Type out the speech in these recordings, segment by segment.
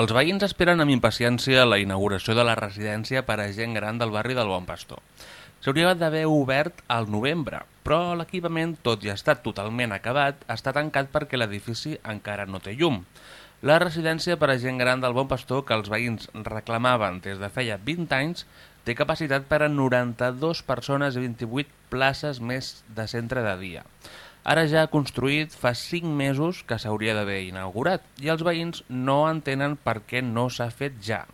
Els veïns esperen amb impaciència la inauguració de la residència per a gent gran del barri del Bon Pastor. S'hauria d'haver obert al novembre, però l'equipament, tot i estar totalment acabat, està tancat perquè l'edifici encara no té llum. La residència per a gent gran del Bon Pastor, que els veïns reclamaven des de feia 20 anys, té capacitat per a 92 persones i 28 places més de centre de dia. Ara ja construït fa 5 mesos que s'hauria d'haver inaugurat i els veïns no entenen per què no s'ha fet ja.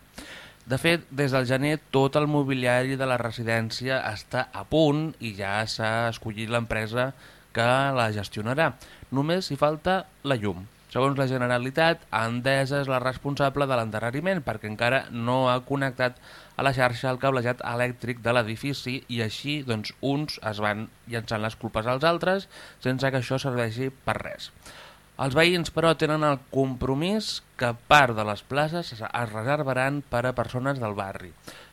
De fet, des del gener tot el mobiliari de la residència està a punt i ja s'ha escollit l'empresa que la gestionarà. Només hi falta la llum. Segons la Generalitat, Endesa és la responsable de l'endarreriment perquè encara no ha connectat a la xarxa el cablejat elèctric de l'edifici i així doncs, uns es van llançant les culpes als altres sense que això serveixi per res. Els veïns, però, tenen el compromís que part de les places es reservaran per a persones del barri.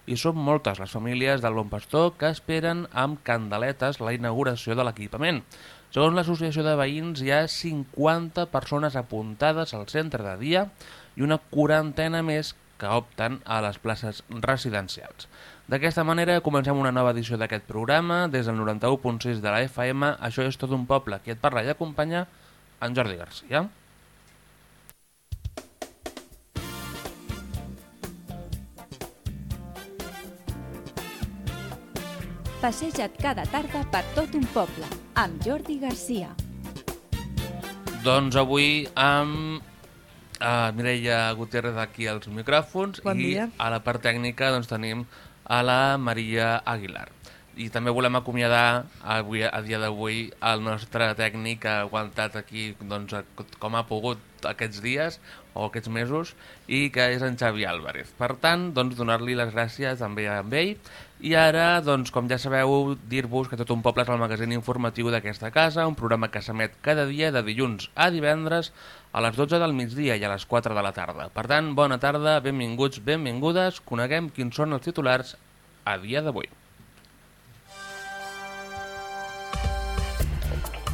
I són moltes les famílies del Bon Pastor que esperen amb candeletes la inauguració de l'equipament. Segons l'Associació de Veïns, hi ha 50 persones apuntades al centre de dia i una quarantena més que opten a les places residencials. D'aquesta manera comencem una nova edició d'aquest programa des del 91.6 de la FM. Això és tot un poble. Qui et parla i acompanya en Jordi Garcia. Passeja't cada tarda per tot un poble, amb Jordi Garcia. Doncs avui amb a Mireia Gutiérrez aquí als micròfons bon i dia. a la part tècnica doncs, tenim a la Maria Aguilar. I també volem acomiadar avui, a dia d'avui el nostre tècnic que ha aguantat aquí doncs, com ha pogut aquests dies o aquests mesos i que és en Xavi Álvarez. Per tant, doncs, donar-li les gràcies també a ell i ara, doncs, com ja sabeu, dir-vos que Tot un poble és el magazín informatiu d'aquesta casa, un programa que s'emet cada dia de dilluns a divendres a les 12 del migdia i a les 4 de la tarda. Per tant, bona tarda, benvinguts, benvingudes, coneguem quins són els titulars a dia d'avui.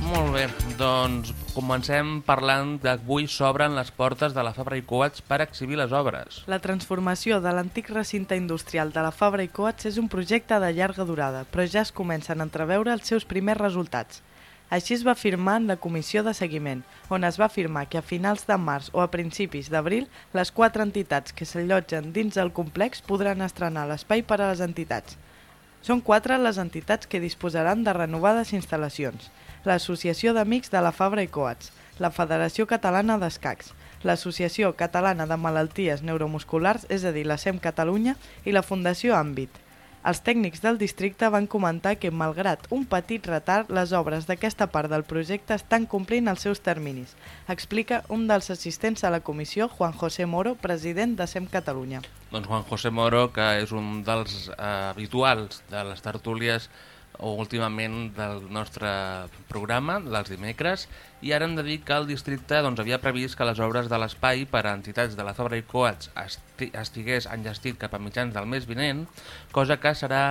Molt bé, doncs comencem parlant d'avui s'obren les portes de la Fabra i Coats per exhibir les obres. La transformació de l'antic recinte industrial de la Fabra i Coats és un projecte de llarga durada, però ja es comencen a entreveure els seus primers resultats. Així es va firmar en la comissió de seguiment, on es va afirmar que a finals de març o a principis d'abril les quatre entitats que s'allotgen dins del complex podran estrenar l'espai per a les entitats. Són quatre les entitats que disposaran de renovades instal·lacions. L'Associació d'Amics de la Fabra i Coats, la Federació Catalana d'Escacs, l'Associació Catalana de Malalties Neuromusculars, és a dir, la SEM Catalunya, i la Fundació Àmbit. Els tècnics del districte van comentar que, malgrat un petit retard, les obres d'aquesta part del projecte estan complint els seus terminis, explica un dels assistents a la comissió, Juan José Moro, president de SEM Catalunya. Doncs Juan José Moro, que és un dels eh, habituals de les tertúlies o últimament del nostre programa, dels dimecres, i ara hem de dir que el districte doncs, havia previst que les obres de l'espai per a entitats de la Fabra i Coats esti estigués enllestit cap a mitjans del mes vinent, cosa que serà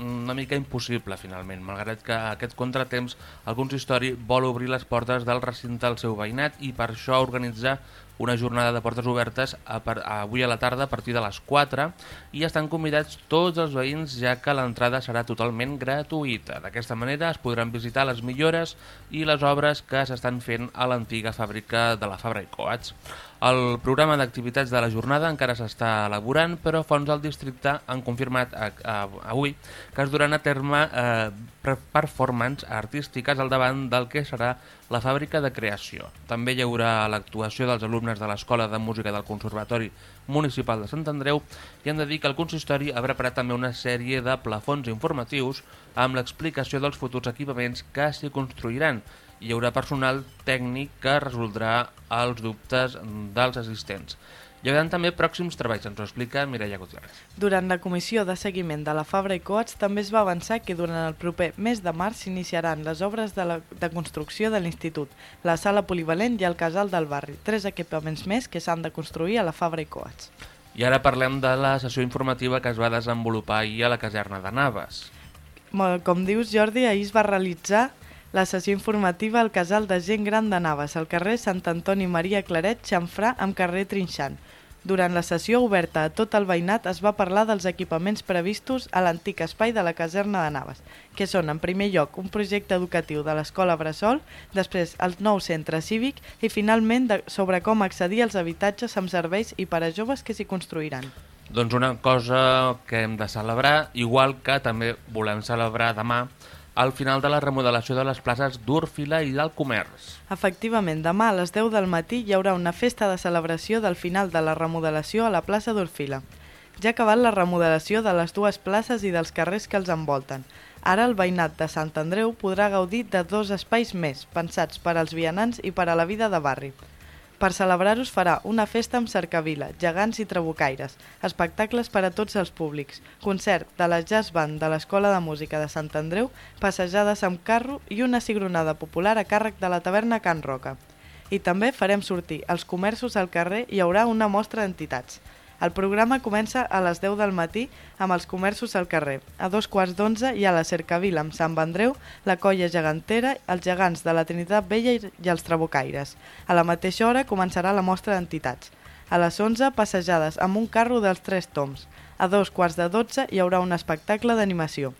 una mica impossible finalment, malgrat que aquest contratemps el consistori vol obrir les portes del recinte al seu veïnat i per això organitzar una jornada de portes obertes a per, a avui a la tarda a partir de les 4 i estan convidats tots els veïns ja que l'entrada serà totalment gratuïta. D'aquesta manera es podran visitar les millores i les obres que s'estan fent a l'antiga fàbrica de la Fabra i Coats. El programa d'activitats de la jornada encara s'està elaborant, però fons del districte han confirmat a, a, avui que es duran a terme eh, performance artístiques al davant del que serà la fàbrica de creació. També hi haurà l'actuació dels alumnes de l'Escola de Música del Conservatori Municipal de Sant Andreu i hem de dir que el consistori ha preparat també una sèrie de plafons informatius amb l'explicació dels futurs equipaments que s'hi construiran hi haurà personal tècnic que resoldrà els dubtes dels assistents. Hi haurà també pròxims treballs, ens ho explica Mireia Gutiérrez. Durant la comissió de seguiment de la Fabra i Coats també es va avançar que durant el proper mes de març s'iniciaran les obres de, la, de construcció de l'Institut, la sala polivalent i el casal del barri, tres equipaments més que s'han de construir a la Fabra i Coats. I ara parlem de la sessió informativa que es va desenvolupar ahir a la caserna de Naves. Com dius, Jordi, ahir es va realitzar la sessió informativa al casal de gent gran de Naves, al carrer Sant Antoni Maria Claret, Xamfrà, amb carrer Trinxant. Durant la sessió oberta a tot el veïnat es va parlar dels equipaments previstos a l'antic espai de la caserna de Naves, que són, en primer lloc, un projecte educatiu de l'Escola Bressol, després el nou centre cívic i, finalment, de, sobre com accedir als habitatges amb serveis i per a joves que s'hi construiran. Doncs una cosa que hem de celebrar, igual que també volem celebrar demà al final de la remodelació de les places d'Úrfila i del Comerç. Efectivament, demà a les 10 del matí hi haurà una festa de celebració del final de la remodelació a la plaça d'Urfila. Ja ha acabat la remodelació de les dues places i dels carrers que els envolten. Ara el veïnat de Sant Andreu podrà gaudir de dos espais més, pensats per als vianants i per a la vida de barri. Per celebrar-ho farà una festa amb cercavila, gegants i trabucaires, espectacles per a tots els públics, concert de la Jazz Band de l'Escola de Música de Sant Andreu, passejades amb carro i una cigronada popular a càrrec de la taverna Can Roca. I també farem sortir els comerços al carrer i hi haurà una mostra d'entitats. El programa comença a les 10 del matí amb els comerços al carrer. A dos quarts d'onze hi ha la Cercavila amb Sant Vendreu, la Colla Gegantera, els gegants de la Trinitat Vella i els Trabucaires. A la mateixa hora començarà la mostra d'entitats. A les 11, passejades amb un carro dels tres toms. A dos quarts de 12 hi haurà un espectacle d'animació.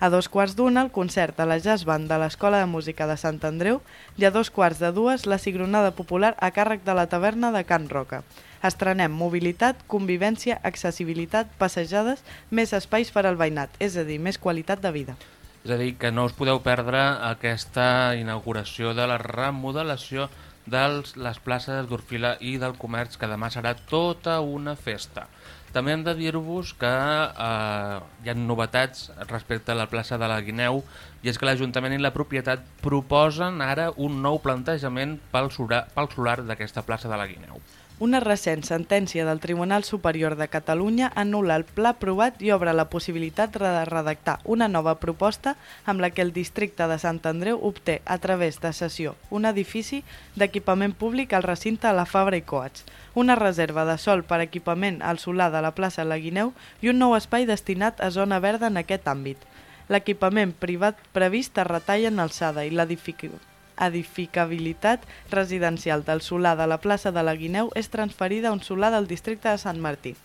A dos quarts d'una, el concert a la Jazz Band de l'Escola de Música de Sant Andreu i a dos quarts de dues, la cigronada popular a càrrec de la taverna de Can Roca. Estrenem mobilitat, convivència, accessibilitat, passejades, més espais per al veïnat, és a dir, més qualitat de vida. És a dir, que no us podeu perdre aquesta inauguració de la remodelació de les places d'Orfila i del Comerç, que demà serà tota una festa. També hem de dir-vos que eh, hi ha novetats respecte a la plaça de la Guineu i és que l'Ajuntament i la propietat proposen ara un nou plantejament pel solar, pel solar d'aquesta plaça de la Guineu. Una recent sentència del Tribunal Superior de Catalunya anul·la el pla aprovat i obre la possibilitat de redactar una nova proposta amb la que el districte de Sant Andreu obté, a través de sessió, un edifici d'equipament públic al recinte a la Fabra i Coats, una reserva de sol per equipament al solar de la plaça La Guineu i un nou espai destinat a zona verda en aquest àmbit. L'equipament privat previst es retalla en alçada i l'edificació edificabilitat residencial del solar de la plaça de la Guineu és transferida a un solar del districte de Sant Martí.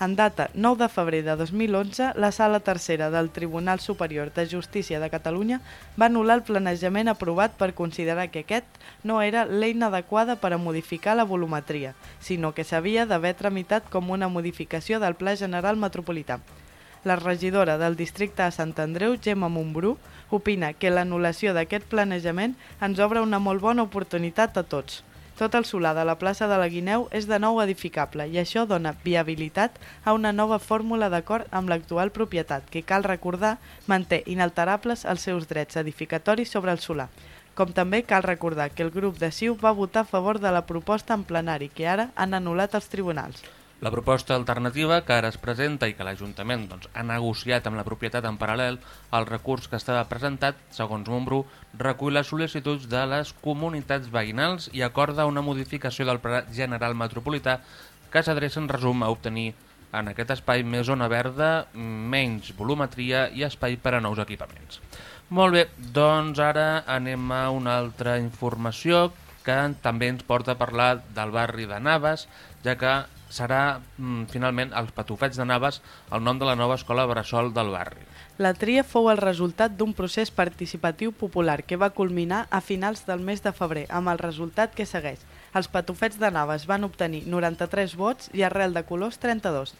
En data 9 de febrer de 2011, la Sala Tercera del Tribunal Superior de Justícia de Catalunya va anul·lar el planejament aprovat per considerar que aquest no era l'eina adequada per a modificar la volumetria, sinó que s'havia d'haver tramitat com una modificació del Pla General Metropolità. La regidora del districte de Sant Andreu, Gemma Montbrú, opina que l'anul·lació d'aquest planejament ens obre una molt bona oportunitat a tots. Tot el solar de la plaça de la Guineu és de nou edificable i això dona viabilitat a una nova fórmula d'acord amb l'actual propietat, que cal recordar manté inalterables els seus drets edificatoris sobre el solar. Com també cal recordar que el grup de CiU va votar a favor de la proposta en plenari que ara han anul·lat els tribunals. La proposta alternativa que ara es presenta i que l'Ajuntament doncs, ha negociat amb la propietat en paral·lel al recurs que estava presentat, segons Montbrú, recull les sol·licituds de les comunitats veïnals i acorda una modificació del Pla General Metropolità que s'adreça en resum a obtenir en aquest espai més zona verda, menys volumetria i espai per a nous equipaments. Molt bé, doncs ara anem a una altra informació que també ens porta a parlar del barri de Naves, ja que serà mm, finalment els Patufets de Naves el nom de la nova escola Bressol del barri. La tria fou el resultat d'un procés participatiu popular que va culminar a finals del mes de febrer amb el resultat que segueix. Els Patufets de Naves van obtenir 93 vots i arrel de colors 32.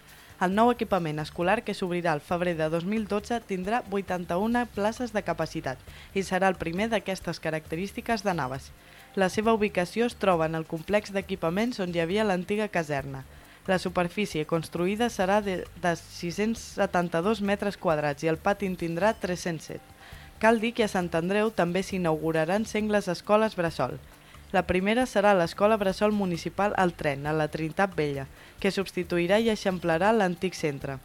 El nou equipament escolar que s'obrirà al febrer de 2012 tindrà 81 places de capacitat i serà el primer d'aquestes característiques de Naves. La seva ubicació es troba en el complex d'equipaments on hi havia l'antiga caserna. La superfície construïda serà de, de 672 metres quadrats i el pati en tindrà 307. Cal dir que a Sant Andreu també s'inauguraran sengles escoles Bressol. La primera serà l'Escola Bressol Municipal al Tren, a la Trinitat Vella, que substituirà i eixamplarà l'antic centre.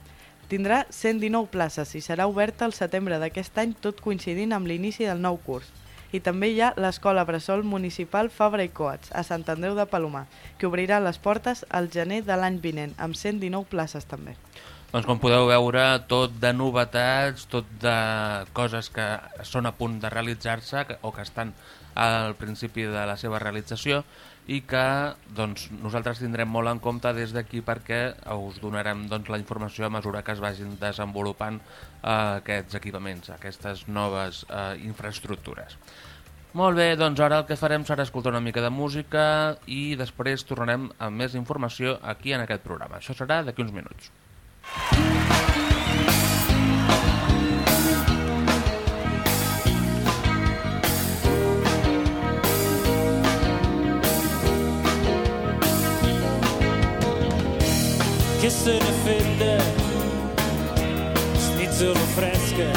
Tindrà 119 places i serà oberta al setembre d'aquest any tot coincidint amb l'inici del nou curs i també hi ha l'Escola Bressol Municipal Fabra i Coats, a Sant Andreu de Palomar, que obrirà les portes al gener de l'any vinent, amb 119 places també. Doncs com podeu veure, tot de novetats, tot de coses que són a punt de realitzar-se o que estan al principi de la seva realització i que doncs, nosaltres tindrem molt en compte des d'aquí perquè us donarem doncs, la informació a mesura que es vagin desenvolupant eh, aquests equipaments, aquestes noves eh, infraestructures. Molt bé, doncs ara el que farem serà escoltar una mica de música i després tornarem amb més informació aquí en aquest programa. Això serà d'aquí uns minuts. Che se ne fet de Schnitzel fresca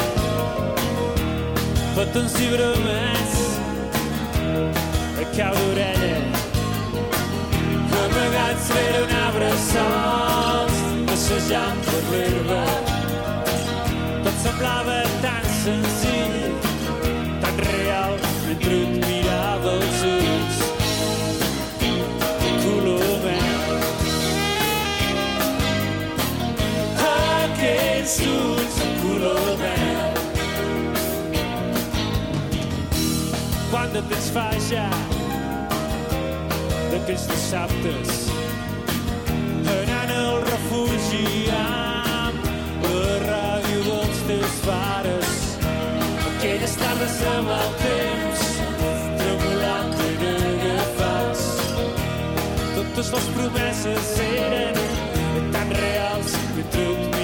Pot un cibre més a cau d'orella amagats rere un arbre sols passejant per l'herba tot semblava tan senzill tan real mentre de color verd quant de temps ja d'aquells dissabtes anant al refugi amb la ràdio dels teus pares aquelles tardes amb el temps tremolant ben agafats totes les promeses eren tan reals mentre et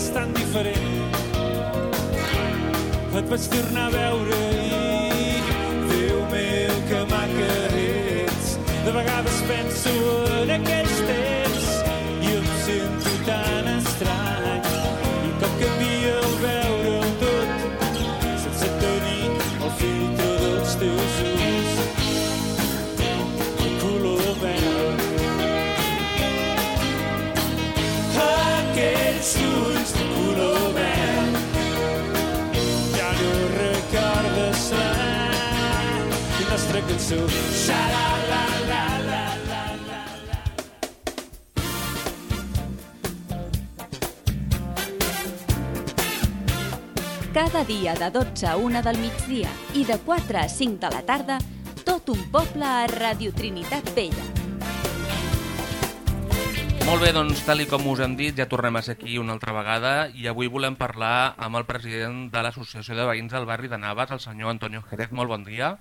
és tan diferent. Et vaig tornar a veure i, Déu meu, que maca ets. De vegades penso en aquells la la la la la la la. Cada dia de 12 a 1 del migdia i de 4 a 5 de la tarda, tot un poble a Radio Trinitat Vella. Molt bé, doncs, tal i com us hem dit, ja tornem a ser aquí una altra vegada i avui volem parlar amb el president de l'Associació de Veïns del barri de Navas, el senyor Antonio Jerez. Molt bon dia.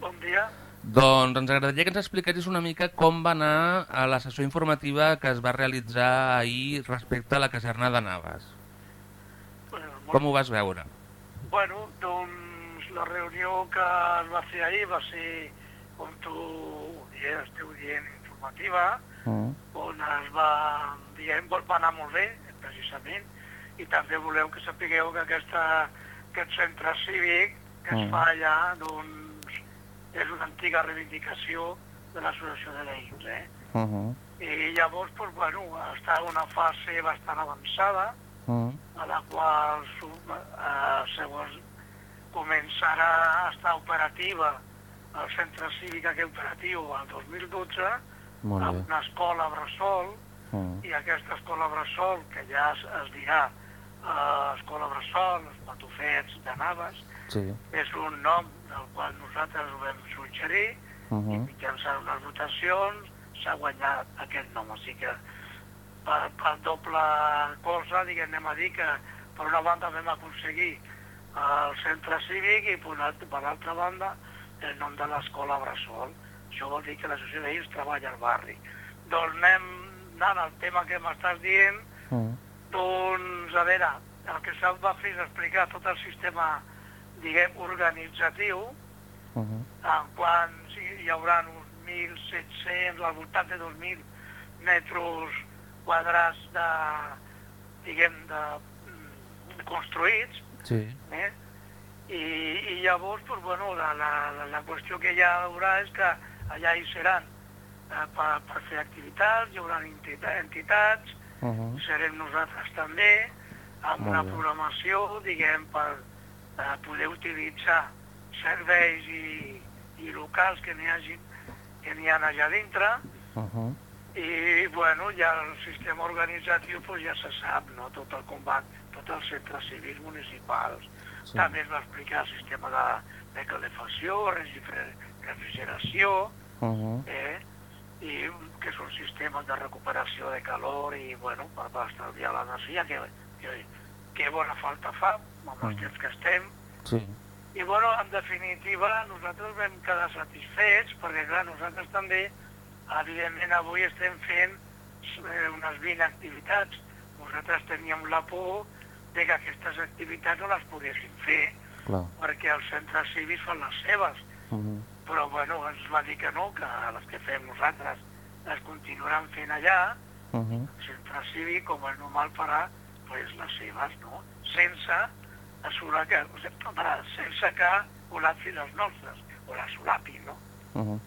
Bon dia. Doncs ens agradaria que ens expliquessis una mica com va anar a la sessió informativa que es va realitzar ahir respecte a la caserna de Navas. Bueno, molt... Com ho vas veure? bueno, doncs la reunió que es va fer ahir va ser, com tu ja esteu dient, informativa, Mm. on es va, diguem, va anar molt bé, precisament, i també voleu que sapigueu que aquesta, aquest centre cívic que es Mm. fa allà, doncs, és una antiga reivindicació de l'associació de veïns, eh? Uh -huh. I llavors, doncs, bueno, està en una fase bastant avançada, Uh -huh. a la qual eh, segons començarà a estar operativa el centre cívic aquest operatiu el 2012 Molt amb una escola bressol Uh i aquesta escola bressol que ja es, es dirà eh, escola bressol, els patufets de Navas, Sí. és un nom del qual nosaltres ho vam suggerir Uh i -huh. mitjançant unes votacions s'ha guanyat aquest nom. Així que per, per doble cosa, diguem, anem a dir que per una banda vam aconseguir el centre cívic i per l'altra banda el nom de l'escola Bressol. Això vol dir que l'associació de veïns treballa al barri. Doncs anem anant al tema que m'estàs dient, -huh. doncs, a veure, el que se'm va fer és explicar tot el sistema, diguem, organitzatiu, Uh -huh. en quan sí, hi haurà uns 1.700, al voltant de 2.000 metres quadrats de, diguem, de, mm, construïts, Sí. eh? I, i llavors, doncs, bueno, la, la, la, qüestió que hi haurà és que allà hi seran eh, per, per fer activitats, hi haurà entitats Uh -huh. serem nosaltres també, amb Molt una bé. programació, diguem, per eh, poder utilitzar serveis i, i locals que n'hi hagi que n'hi ha allà dintre, Uh -huh. i bueno, ja el sistema organitzatiu pues, ja se sap, no? tot el combat, tots els centres civils municipals. Sí. També es va explicar el sistema de, de calefacció, refriger- refrigeració, Uh -huh. eh? i que són sistemes de recuperació de calor i, bueno, per, per estalviar l'energia, que, que, que bona falta fa amb els Mm. temps que estem. Sí. I, bueno, en definitiva, nosaltres vam quedar satisfets, perquè, clar, nosaltres també, evidentment, avui estem fent eh, unes 20 activitats. Nosaltres teníem la por de que aquestes activitats no les poguéssim fer, Clar. perquè els centres cívics fan les seves Uh -huh. però bueno, ens va dir que no, que les que fem nosaltres les continuaran fent allà, Uh -huh. el centre cívic, com és normal, farà pues, les seves, no? Sense assurar que, o sigui, para, sense que col·lapsin les nostres, o les solapin, no? Uh -huh.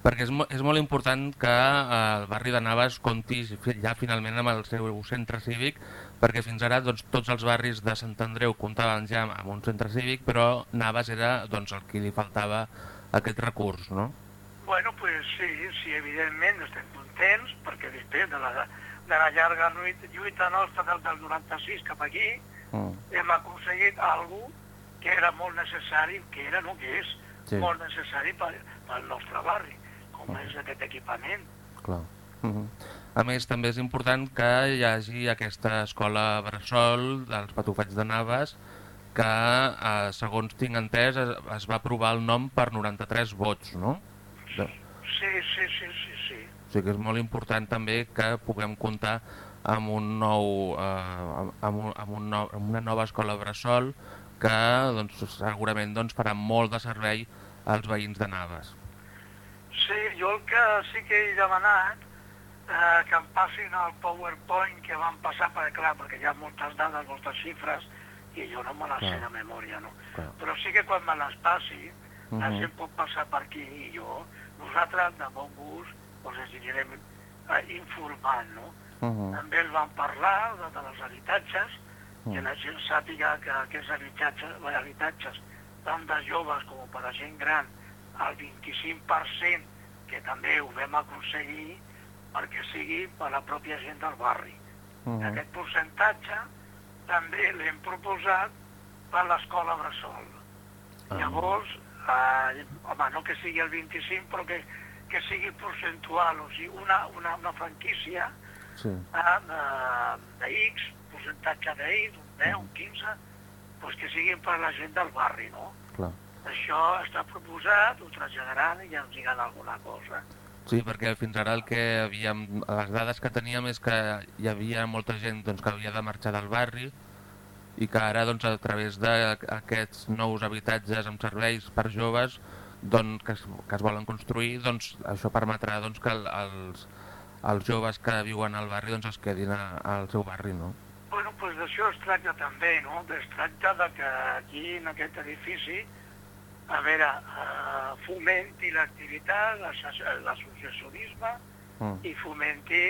Perquè és, mo és molt important que eh, el barri de Navas compti ja finalment amb el seu centre cívic, perquè fins ara doncs, tots els barris de Sant Andreu comptaven ja amb un centre cívic, però Navas era doncs, el que li faltava aquest recurs, no? Bueno, pues sí, sí, evidentment estem contents, perquè després de la, de la llarga lluita, nostra del, del 96 cap aquí, Uh hem aconseguit alguna que era molt necessari, que era, no, que és Sí. molt necessari pel, pel nostre barri, com és aquest equipament. clar. Uh -huh. A més, també és important que hi hagi aquesta escola bressol dels patufets de Navas, que, eh, segons tinc entès, es, es va aprovar el nom per 93 vots, no? De... Sí, sí, sí, sí, sí. O sigui que és molt important també que puguem comptar amb, un nou, eh, amb, un, amb, un nou, amb una nova escola bressol que doncs, segurament doncs, farà molt de servei als veïns de Navas. Sí, jo el que sí que he demanat eh, que em passin el PowerPoint que van passar, perquè clar, perquè hi ha moltes dades, moltes xifres, i jo no me les sé de memòria, no? Clar. Però sí que quan me les passi, la Mhm. gent pot passar per aquí i jo, nosaltres, de bon gust, doncs ens anirem eh, informant, no? Uh -huh. També el van parlar de, de els habitatges, que Mm. la gent sàpiga que aquests habitatges, habitatges tant de joves com per a gent gran, el 25% que també ho vam aconseguir perquè sigui per la pròpia gent del barri. Uh -huh. Aquest percentatge també l'hem proposat per l'escola Bressol. Ah. Llavors, eh, home, no que sigui el 25, però que, que sigui percentual, o sigui, una, una, una franquícia Sí. eh, de, de X, percentatge de X, un 10, un 15, doncs que siguin per la gent del barri, no? Clar. Això està proposat, ho traslladaran i ja ens diran alguna cosa. Sí, perquè fins ara el que havíem, les dades que teníem és que hi havia molta gent doncs, que havia de marxar del barri i que ara doncs, a través d'aquests nous habitatges amb serveis per joves doncs, que, es, que es volen construir, doncs, això permetrà doncs, que el, els, els joves que viuen al barri doncs, es quedin a, al seu barri, no? Bueno, doncs d'això es tracta també, no? Es tracta de que aquí, en aquest edifici, a veure, eh, fomenti l'activitat, l'asso- l'associacionisme Mm. i fomenti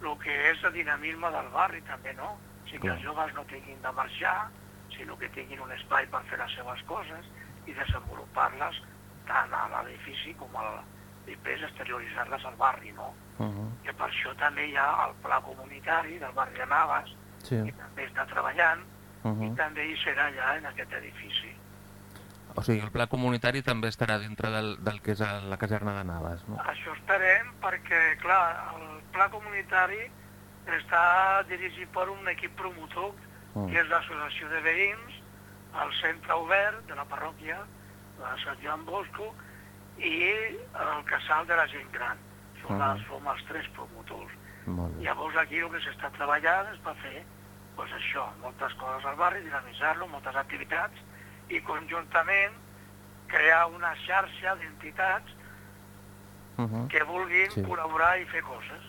el que és el dinamisme del barri també, no? O sigui, que els joves no tinguin de marxar, sinó que tinguin un espai per fer les seves coses i desenvolupar-les tant a l'edifici com a després exterioritzar-les al barri, no? Uh -huh. Que per això també hi ha el pla comunitari del barri de Navas, Sí. que també està treballant, Uh i -huh. també hi serà allà en aquest edifici. O sigui, el pla comunitari també estarà dintre del, del que és la caserna de Navas, no? Això esperem perquè, clar, el pla comunitari està dirigit per un equip promotor, Mm. que és l'Associació de Veïns, el Centre Obert de la parròquia, de Sant Joan Bosco, i el Casal de la Gent Gran. Són, Mhm. les, som els tres promotors. Molt bé. Llavors aquí el que s'està treballant és per fer pues això, moltes coses al barri, dinamitzar-lo, moltes activitats i conjuntament crear una xarxa d'entitats Uh -huh. que vulguin Sí. col·laborar i fer coses.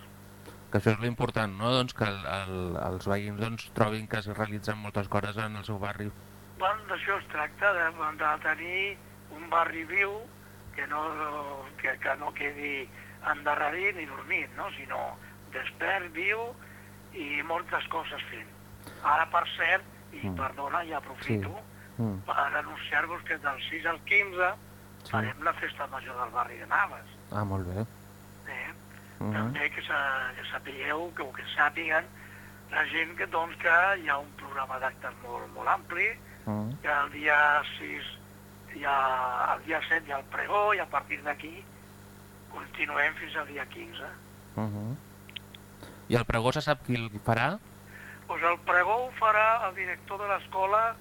Que això és l'important, no? Doncs que el, el, els veïns doncs, trobin que es realitzen moltes coses en el seu barri. Bueno, d'això es tracta, de, de tenir un barri viu que no, que, que no quedi endarrerit ni dormit, no? sinó despert, viu i moltes coses fent. Ara, per cert, i Mm. perdona, ja aprofito, Mm. per anunciar-vos que del 6 al 15 Sí. farem la festa major del barri de Naves. Ah, molt bé. Eh? Mhm. També que, sa, que sapigueu, que, o que sàpiguen la gent que, doncs, que hi ha un programa d'actes molt, molt ampli, Mm. que el dia 6 hi ha, el dia 7 hi ha el pregó i a partir d'aquí continuem fins al dia 15. Mhm. I el pregó se sap qui el farà? Pues el pregó ho farà el director de l'escola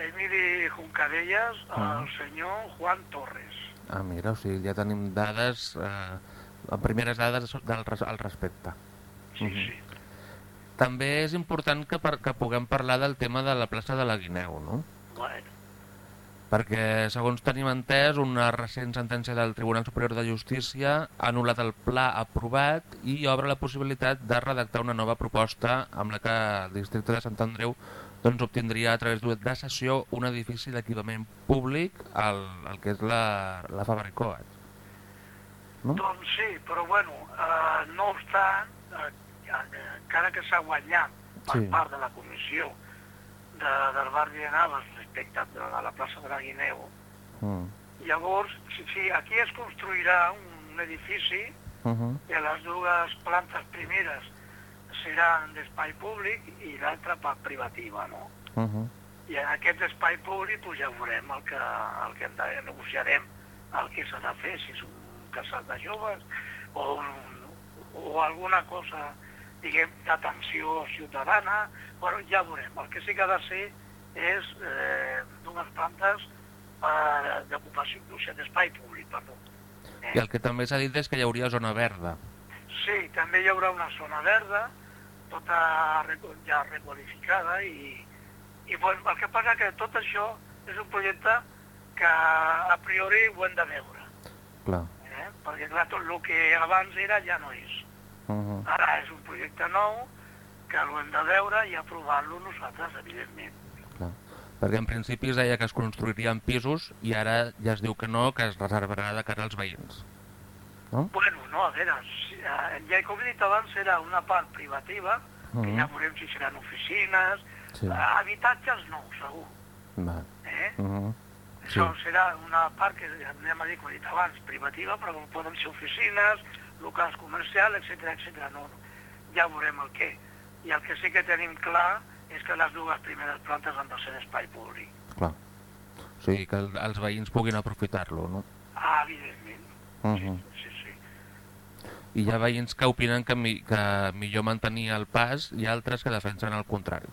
Emili Juncadelles, Ah. el senyor Juan Torres. Ah, mira, o sigui, ja tenim dades, eh, primeres dades del, al respecte. Sí, Mhm. sí. També és important que, per, que puguem parlar del tema de la plaça de la Guineu, no? Bueno, Perquè, segons tenim entès, una recent sentència del Tribunal Superior de Justícia ha anul·lat el pla aprovat i obre la possibilitat de redactar una nova proposta amb la que el districte de Sant Andreu doncs, obtindria a través de sessió un edifici d'equipament públic al, al que és la, la Coats. No? Doncs sí, però bueno, eh, no obstant, eh, encara que s'ha guanyat per Sí. part de la comissió de, del barri de Navas respecte de, de la plaça de la Guineu, Mm. llavors, sí, sí, aquí es construirà un edifici Uh -huh. que les dues plantes primeres seran d'espai públic i l'altra per privativa, no? Uh -huh. I en aquest espai públic pues, ja veurem el que, el que hem de, negociarem el que s'ha de fer, si és un casal de joves o, un, o alguna cosa diguem d'atenció ciutadana, bueno, ja veurem. El que sí que ha de ser és eh, dues plantes eh, d'ocupació, o sigui, d'espai públic, perdó. Eh? I el que també s'ha dit és que hi hauria zona verda. Sí, també hi haurà una zona verda, tota ja requalificada i, i bueno, el que passa que tot això és un projecte que a priori ho hem de veure, Clar. eh? perquè clar, tot el que abans era ja no és. Uh -huh. Ara és un projecte nou que l'hem de veure i aprovar-lo nosaltres, evidentment. Clar. Perquè en principi es deia que es construirien pisos i ara ja es diu que no, que es reservarà de cara als veïns. No? Bueno, no, a veure, eh, ja com he dit abans, era una part privativa, que Mhm. ja veurem si seran oficines, Sí. eh, habitatges no, segur. Va. Eh? Uh -huh. Això serà una part que, anem a dir, com he dit abans, privativa, però poden ser oficines, locals comercials, etc etc. No, ja veurem el què. I el que sí que tenim clar és que les dues primeres plantes han de ser d'espai públic. Clar. O sigui, que el, els veïns puguin aprofitar-lo, no? Ah, evidentment. Uh -huh. Sí, sí. I hi ha veïns que opinen que, mi, que millor mantenir el pas i altres que defensen el contrari.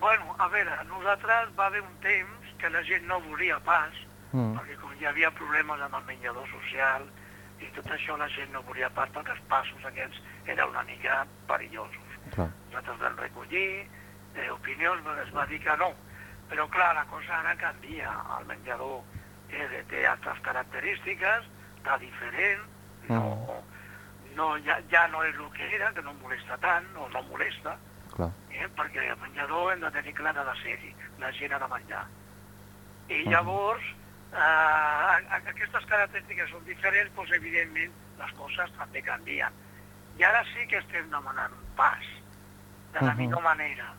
Bueno, a veure, nosaltres va haver un temps que la gent no volia pas, Mm. perquè com hi havia problemes amb el menjador social i tot això la gent no volia pas perquè els passos aquests eren una mica perillosos. Clar. Nosaltres vam recollir eh, opinions, però es va dir que no. Però clar, la cosa ara canvia. El menjador eh, té altres característiques, està diferent, no, no, ja, ja no és el que era, que no molesta tant, o no molesta, Clar. eh, perquè el menjador hem de tenir clar de ser-hi, la gent ha de menjar. I Mhm. llavors, eh, aquestes característiques són diferents, doncs evidentment les coses també canvien. I ara sí que estem demanant un pas, de la Mhm. millor manera,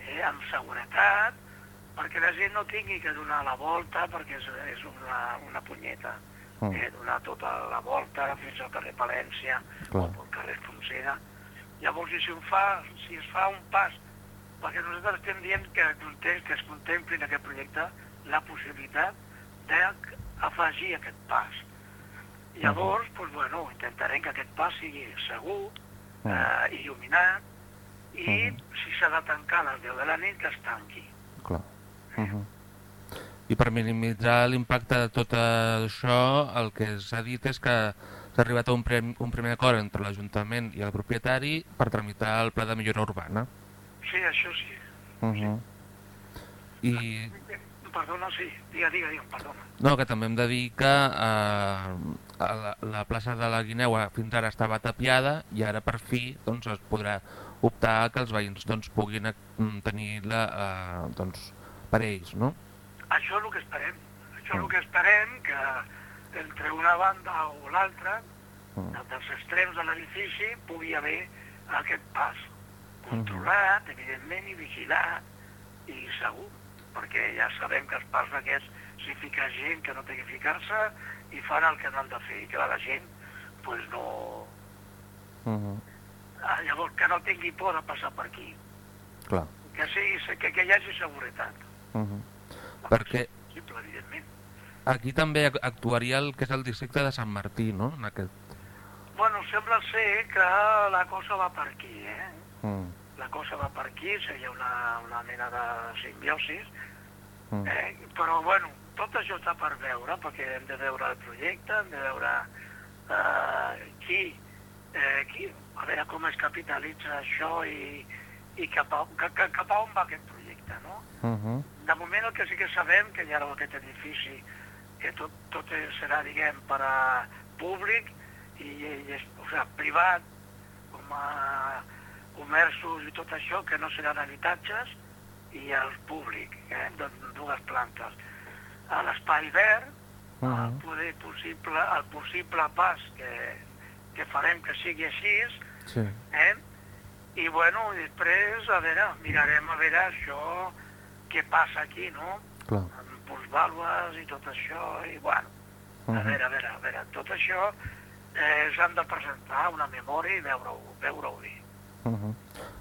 eh, amb seguretat, perquè la gent no tingui que donar la volta, perquè és, és una, una punyeta, Mm. eh, donar tota la volta fins al carrer Palència Clar. o pel carrer Fonsera. Llavors, si, un fa, si es fa un pas, perquè nosaltres estem dient que, que es contempli en aquest projecte la possibilitat d'afegir aquest pas. Llavors, doncs, bueno, intentarem que aquest pas sigui segur, eh, il·luminat, i si s'ha de tancar a les 10 de la nit, que es tanqui. Clar. Uh -huh. I per minimitzar l'impacte de tot això, el que s'ha dit és que s'ha arribat a un, prim, un primer acord entre l'Ajuntament i el propietari per tramitar el pla de millora urbana. Sí, això sí. Uh -huh. I... Perdona, sí. Digue, digue, digue, perdona. No, que també hem de dir que eh, a la, la plaça de la Guineu fins ara estava tapiada i ara per fi doncs, es podrà optar que els veïns doncs, puguin eh, tenir-la eh, doncs, per ells, no? Això és el que esperem. Això és el que esperem, que entre una banda o l'altra, Mm. dels extrems de l'edifici, pugui haver aquest pas. Controlat, evidentment, i vigilat, i segur, perquè ja sabem que els pas d'aquests s'hi fica gent que no té que ficar-se i fan el que no han de fer, i que la gent pues, no... Uh -huh. Ah, Llavors, que no tingui por de passar per aquí, Clar. que, sigui, que, que hi hagi seguretat. Uh -huh. Perquè Simple, evidentment. aquí també ac- actuaria el que és el districte de Sant Martí, no? En aquest... Bueno, sembla ser que la cosa va per aquí, eh? Mm. La cosa va per aquí, seria una, una mena de simbiosis, Mm. eh? però bueno, tot això està per veure, perquè hem de veure el projecte, hem de veure eh, qui, eh, qui, a veure com es capitalitza això i, i cap, a, cap, cap, cap a on va aquest projecte, no? Uh -huh. De moment el que sí que sabem que hi ha aquest edifici que tot, tot serà, diguem, per a públic i, i és, o sigui, privat, com a comerços i tot això, que no seran habitatges, i el públic, eh, de dues plantes. A l'espai verd, el, Mhm. poder possible, el possible pas que, que farem que sigui així, Sí. eh? I bueno, després, a veure, mirarem a veure això, què passa aquí, no? Clar. Amb plusvàlues i tot això, i bueno, a Mhm. veure, a veure, a veure, tot això eh, s'han de presentar una memòria i veure-ho veure, -ho bé. Uh -huh.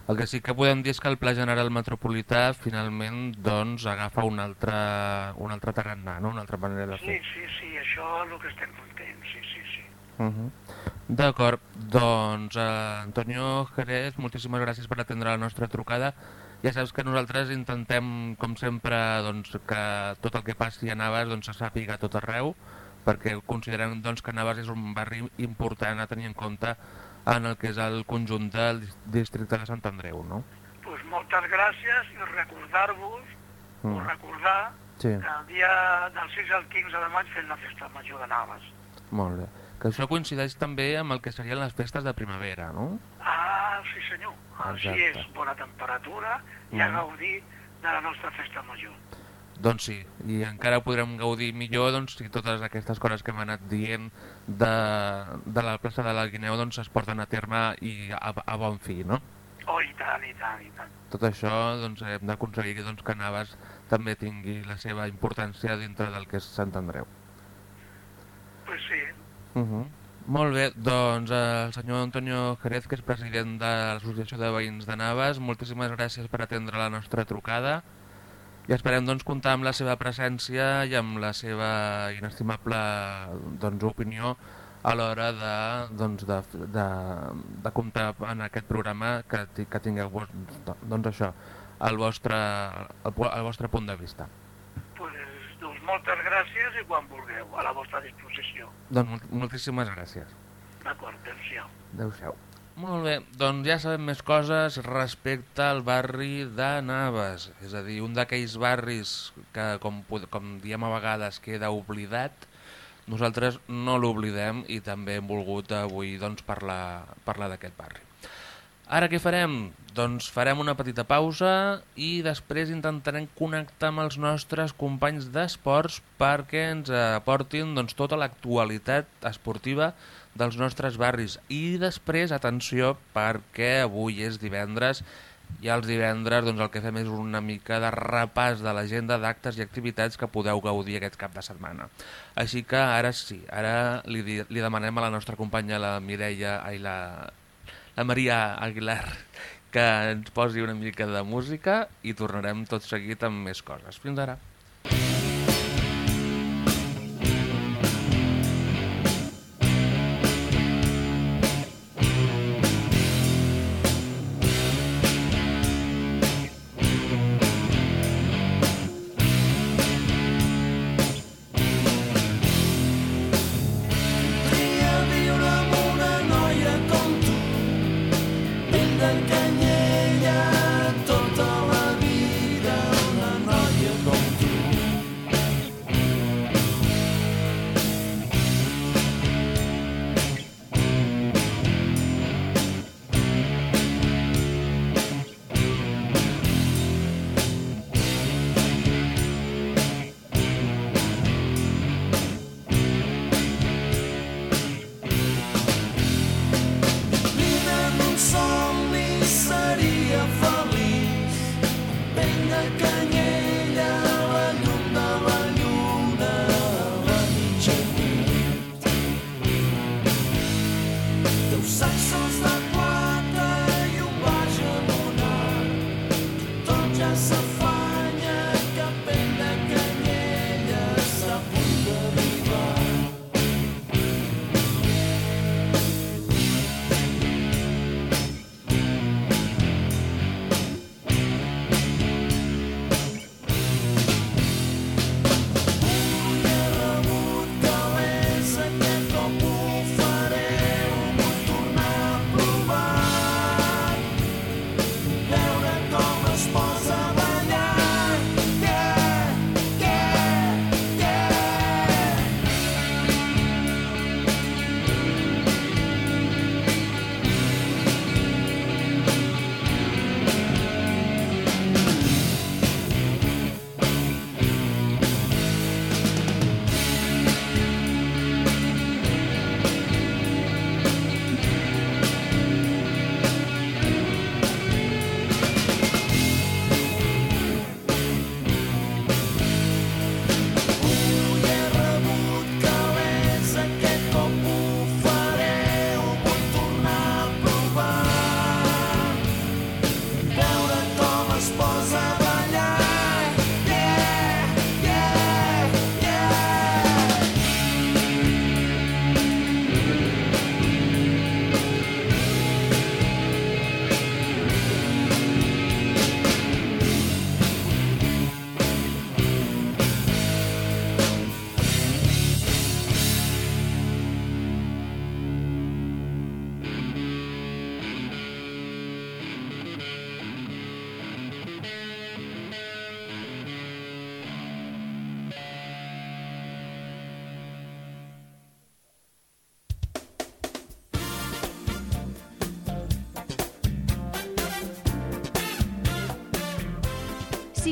El que sí que podem dir és que el Pla General Metropolità finalment doncs, agafa un altre, un altre tarannà, no? una altra manera de Sí, fer. sí, sí, això és el que estem contents, sí, sí, sí. Uh -huh. D'acord, doncs eh, Antonio Jerez, moltíssimes gràcies per atendre la nostra trucada. Ja saps que nosaltres intentem, com sempre, doncs, que tot el que passi a Navas doncs, se sàpiga a tot arreu, perquè considerem doncs, que Navas és un barri important a tenir en compte en el que és el conjunt del dis- districte de Sant Andreu, no? pues moltes gràcies i recordar-vos, Mm. o recordar, Sí, que el dia del 6 al 15 de maig fem la festa major de Navas. molt bé. Que això coincideix també amb el que serien les festes de primavera, no? Ah, sí senyor, així Exacte. és, bona temperatura i Mm. a gaudir de la nostra festa major. Doncs sí, i encara podrem gaudir millor doncs, si totes aquestes coses que hem anat dient de, de la plaça de la Guineu doncs, es porten a terme i a, a bon fi, no? Oh, i tant, i tant, i tant. Tot això doncs, hem d'aconseguir que, doncs, que Navas també tingui la seva importància dintre del que és Sant Andreu. Pues sí, Uh -huh. Molt bé, doncs el senyor Antonio Jerez, que és president de l'Associació de Veïns de Navas, moltíssimes gràcies per atendre la nostra trucada i esperem doncs, comptar amb la seva presència i amb la seva inestimable doncs, opinió a l'hora de, doncs, de, de, de comptar en aquest programa que, que tingueu doncs, això, el vostre, el, el vostre punt de vista. pues, doncs moltes gràcies i quan vulgueu, a la vostra disposició. Doncs mol- moltíssimes gràcies. D'acord, adéu-siau. Adéu-siau. Molt bé, doncs ja sabem més coses respecte al barri de Navas. És a dir, un d'aquells barris que, com, com diem a vegades, queda oblidat. Nosaltres no l'oblidem i també hem volgut avui doncs, parlar, parlar d'aquest barri. Ara què farem? Doncs farem una petita pausa i després intentarem connectar amb els nostres companys d'esports perquè ens aportin doncs, tota l'actualitat esportiva dels nostres barris. I després, atenció, perquè avui és divendres i els divendres doncs, el que fem és una mica de repàs de l'agenda d'actes i activitats que podeu gaudir aquest cap de setmana. Així que ara sí, ara li, li demanem a la nostra companya, la Mireia, ai, la, la Maria Aguilar, que ens posi una mica de música i tornarem tot seguit amb més coses. Fins ara.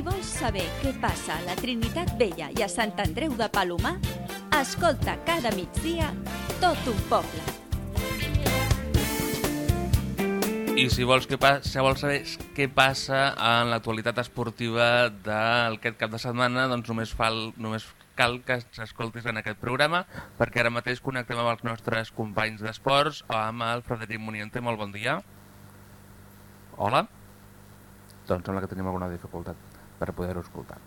Vols saber què passa a la Trinitat Vella i a Sant Andreu de Palomar, escolta cada migdia tot un poble. I si vols, que pa si vols saber què passa en l'actualitat esportiva d'aquest cap de setmana, doncs només, fal, només cal que s'escoltis en aquest programa, perquè ara mateix connectem amb els nostres companys d'esports, amb el Frederic Muniente. Molt bon dia. Hola. Doncs sembla que tenim alguna dificultat per poder-ho escoltar.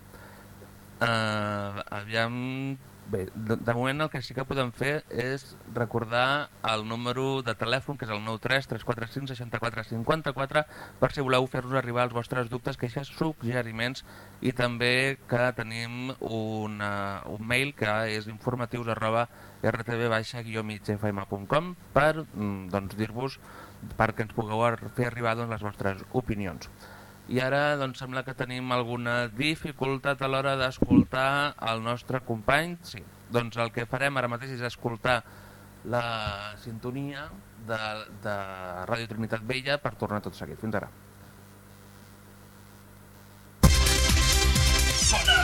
Uh, aviam... Bé, de, de moment el que sí que podem fer és recordar el número de telèfon, que és el 93 345 64 54, per si voleu fer-nos arribar els vostres dubtes, queixes, suggeriments, i també que tenim una, un mail que és informatius arroba rtb-migfm.com per mm, doncs, dir-vos perquè ens pugueu fer arribar doncs, les vostres opinions. I ara doncs, sembla que tenim alguna dificultat a l'hora d'escoltar el nostre company. Sí, doncs el que farem ara mateix és escoltar la sintonia de, de Ràdio Trinitat Vella per tornar tot seguit. Fins ara.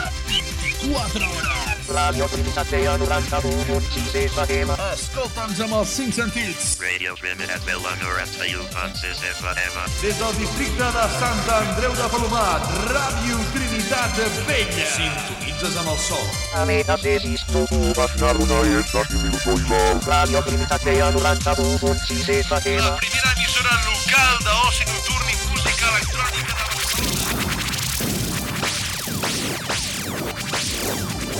Sona 24 hores. Radio Trinitat Vella 91.6 FM. Escolta'ns amb els cinc sentits. Radio Trinitat Vella 91.6 FM. Des del districte de Sant Andreu de Palomar, Ràdio Trinitat Vella. Sintonitzes amb el sol. Ametasis tu Basnaruna i Esaki Minutoila. Radio Trinitat Vella 91.6 FM. La primera emissora local d'oci nocturn i música electrònica de Barcelona.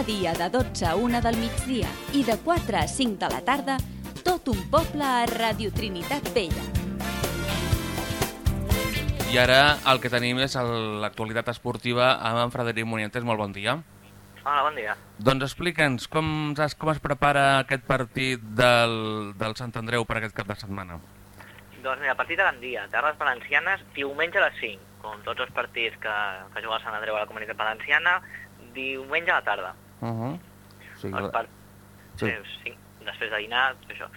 Cada dia de 12 a 1 del migdia i de 4 a 5 de la tarda, tot un poble a Radio Trinitat Vella. I ara el que tenim és l'actualitat esportiva amb en Frederic Monientes. Molt bon dia. Hola, bon dia. Doncs explica'ns com, es- com es prepara aquest partit del, del Sant Andreu per aquest cap de setmana. Doncs mira, partit a Gandia, Terres Valencianes, diumenge a les 5, com tots els partits que, que juga el Sant Andreu a la Comunitat Valenciana, diumenge a la tarda. Uh -huh. sí, El par... Sí. sí. sí, després de dinar, tot això.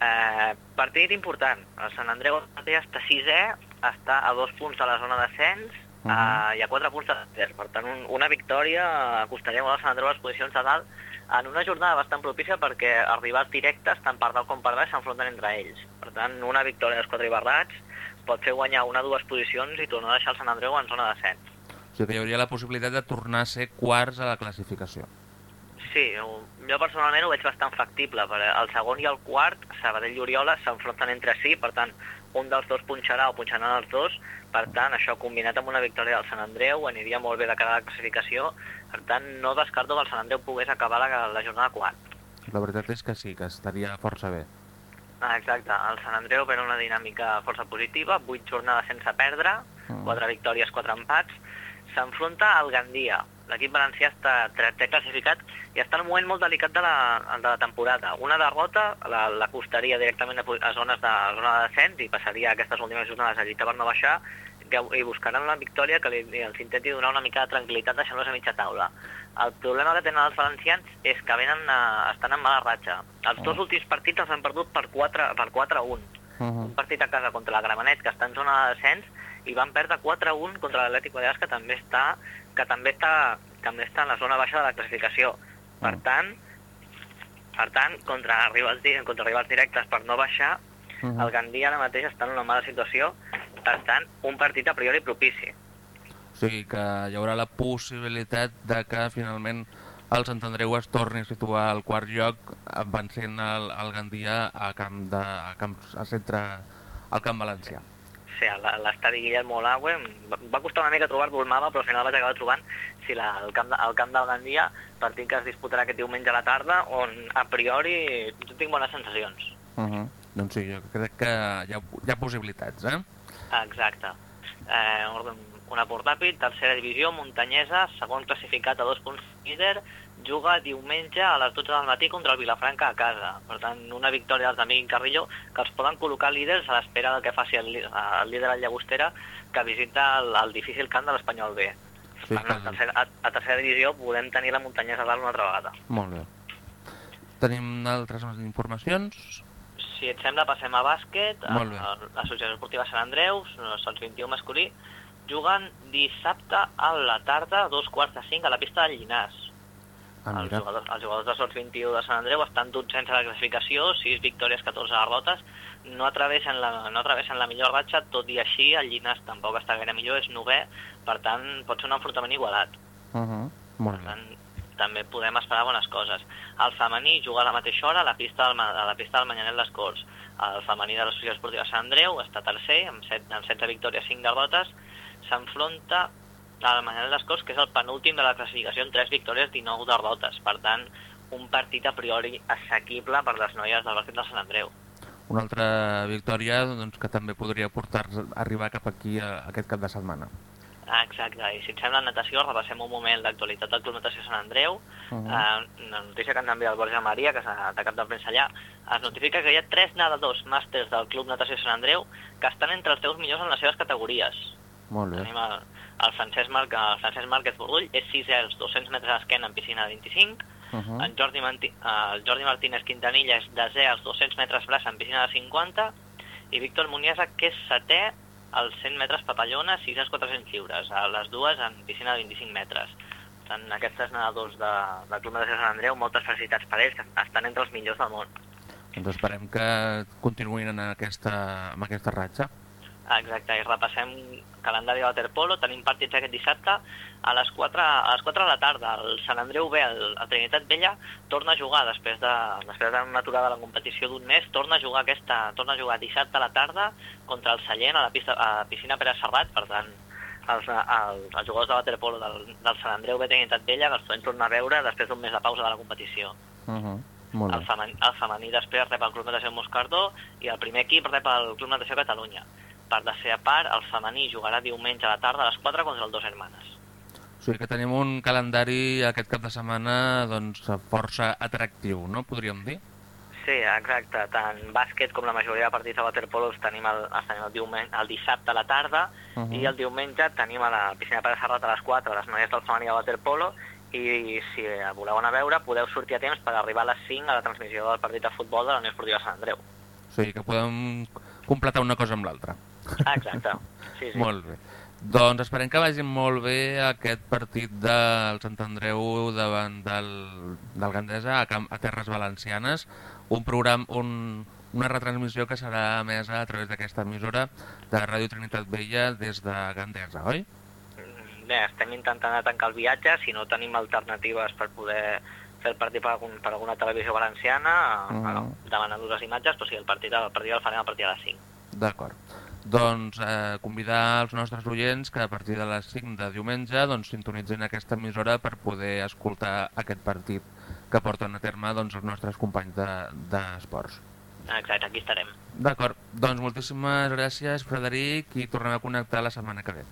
Eh, partit important. El Sant Andreu mateix està sisè, està a dos punts de la zona d'ascens Mhm. eh, i a quatre punts de terç. Per tant, un, una victòria acostaria molt al Sant Andreu a les posicions de dalt en una jornada bastant propícia perquè els rivals directes, tant per dalt com per baix, s'enfronten entre ells. Per tant, una victòria dels quatre ibarrats pot fer guanyar una o dues posicions i tornar a deixar el Sant Andreu en zona d'ascens. Sigui que hi hauria la possibilitat de tornar a ser quarts a la classificació. Sí, jo personalment ho veig bastant factible. perquè El segon i el quart, Sabadell i Oriola, s'enfronten entre si, per tant, un dels dos punxarà o punxaran els dos, per tant, això combinat amb una victòria del Sant Andreu aniria molt bé de cara a la classificació, per tant, no descarto que el Sant Andreu pogués acabar la, la jornada quart. La veritat és que sí, que estaria força bé. Ah, exacte, el Sant Andreu per una dinàmica força positiva, 8 jornades sense perdre, Mm. 4 victòries, 4 empats, s'enfronta al Gandia. L'equip valencià està té classificat i està en un moment molt delicat de la, de la temporada. Una derrota la, la costaria directament a, a zones de a zona de descens i passaria aquestes últimes jornades a lluitar per no baixar que- i buscaran la victòria que li, els intenti donar una mica de tranquil·litat deixant-los a mitja taula. El problema que tenen els valencians és que venen a, estan en mala ratxa. Els dos últims partits els han perdut per 4, per 4 a 1 Uh -huh. un partit a casa contra la Gramenet, que està en zona de descens, i van perdre 4-1 contra l'Atlètic Balears, que també està que també està, també està en la zona baixa de la classificació. Per Mm. tant, per tant contra, rivals, contra rivals directes per no baixar, Mhm. el Gandia ara mateix està en una mala situació, per tant, un partit a priori propici. O sigui que hi haurà la possibilitat de que finalment el Sant Andreu es torni a situar al quart lloc vencent el, el Gandia a camp de, a camp, a centre, al camp valencià. A l'estadi Guillermo Olague va- costar una mica trobar-lo el mapa, però al final vaig acabar trobant sí, la, el, camp de, el camp del Gandia, partit que es disputarà aquest diumenge a la tarda, on a priori jo tinc bones sensacions. Uh -huh. Doncs sí, jo crec que hi ha, hi ha possibilitats, eh? Exacte. Eh, un aport ràpid, tercera divisió, muntanyesa, segon classificat a dos punts líder, juga diumenge a les 12 del matí contra el Vilafranca a casa. Per tant, una victòria dels amics Carrillo que els poden col·locar líders a l'espera del que faci el, el líder al Llagostera que visita el, el difícil camp de l'Espanyol B. Sí, tant, a, tercera, a, a tercera divisió podem tenir la muntanyesa dalt una altra vegada. Molt bé. Tenim altres informacions? Si et sembla, passem a bàsquet. L'Associació Esportiva Sant Andreu, sols 21 masculí, juguen dissabte a la tarda a dos quarts de cinc a la pista del Llinàs. Ah, els, mira. jugadors, els jugadors de Sots 21 de Sant Andreu estan tots sense la classificació, 6 victòries, 14 derrotes, no atravessen la, no atravessen la millor ratxa, tot i així el Llinàs tampoc està gaire millor, és novè, per tant pot ser un enfrontament igualat. Uh -huh. Molt Per tant, també podem esperar bones coses. El femení juga a la mateixa hora a la pista del, a la pista del Manyanet Les Corts. El femení de l'Associació Esportiva Sant Andreu està tercer, amb, set, amb 16 victòries, 5 derrotes. S'enfronta Manyanet Les Corts, que és el penúltim de la classificació amb 3 victòries, 19 derrotes. Per tant, un partit a priori assequible per les noies del bàsquet de Sant Andreu. Una altra victòria doncs, que també podria portar arribar cap aquí a, aquest cap de setmana. Exacte, i si et sembla natació, repassem un moment l'actualitat del Club Natació Sant Andreu. Uh Uh -huh. -huh. una notícia que ens envia el Borja Maria, que és de cap de premsa allà, es notifica que hi ha tres nedadors màsters del Club Natació Sant Andreu que estan entre els teus millors en les seves categories. Molt bé. Tenim el, el Francesc, Mar el Francesc Márquez Bordull, és 6 als 200 metres d'esquena en piscina de 25, Uh -huh. en Jordi, Manti el Jordi Martínez Quintanilla és desè als 200 metres braça en piscina de 50 i Víctor Muniesa, que és setè als 100 metres papallona, 6 als 400 lliures, a les dues en piscina de 25 metres. Tant, aquests nedadors de, del Club Natació Sant Andreu, moltes felicitats per ells, que estan entre els millors del món. Doncs esperem que continuïn en aquesta, amb aquesta ratxa. Exacte, i repassem calendari de waterpolo, tenim partits aquest dissabte a les 4, a les 4 de la tarda. El Sant Andreu B, el, el Trinitat Vella, torna a jugar després de després d'una aturada de la competició d'un mes, torna a jugar aquesta, torna a jugar dissabte a la tarda contra el Sallent a la, pista, a la piscina Pere Serrat, per tant, els, els, els jugadors de waterpolo del, del Sant Andreu B Trinitat Vella els podem tornar a veure després d'un mes de pausa de la competició. Uh -huh. Molt El bé. femení, el femení després rep el Club Natació Moscardó i el primer equip rep el Club Natació Catalunya. Per la seva part, el femení jugarà diumenge a la tarda a les 4 contra el Dos Hermanes. O sigui que tenim un calendari aquest cap de setmana doncs, força atractiu, no? Podríem dir? Sí, exacte. Tant bàsquet com la majoria de partits de waterpolo els tenim el, els tenim el, diumenge, el dissabte a la tarda Uh -huh. i el diumenge tenim a la piscina Pere Serrat a les 4 les noies del femení de waterpolo i si voleu anar a veure podeu sortir a temps per arribar a les 5 a la transmissió del partit de futbol de la Unió Esportiva Sant Andreu. O sigui que podem completar una cosa amb l'altra. Ah, exacte. Sí, sí. Molt bé. Doncs esperem que vagi molt bé aquest partit del Sant Andreu davant del, del Gandesa a, Camp, a Terres Valencianes, un programa, un, una retransmissió que serà emesa a través d'aquesta emissora de Ràdio Trinitat Vella des de Gandesa, oi? Bé, estem intentant tancar el viatge, si no tenim alternatives per poder fer el partit per, algun, per alguna televisió valenciana, uh Mhm. -huh. demanant dues imatges, però sí, el partit, el partit el farem a partir de les 5. D'acord. Doncs eh, convidar els nostres oients que a partir de les 5 de diumenge doncs, sintonitzin aquesta emissora per poder escoltar aquest partit que porten a terme doncs, els nostres companys de- d'esports. De, Exacte, aquí estarem. D'acord, doncs moltíssimes gràcies Frederic i tornem a connectar la setmana que ve.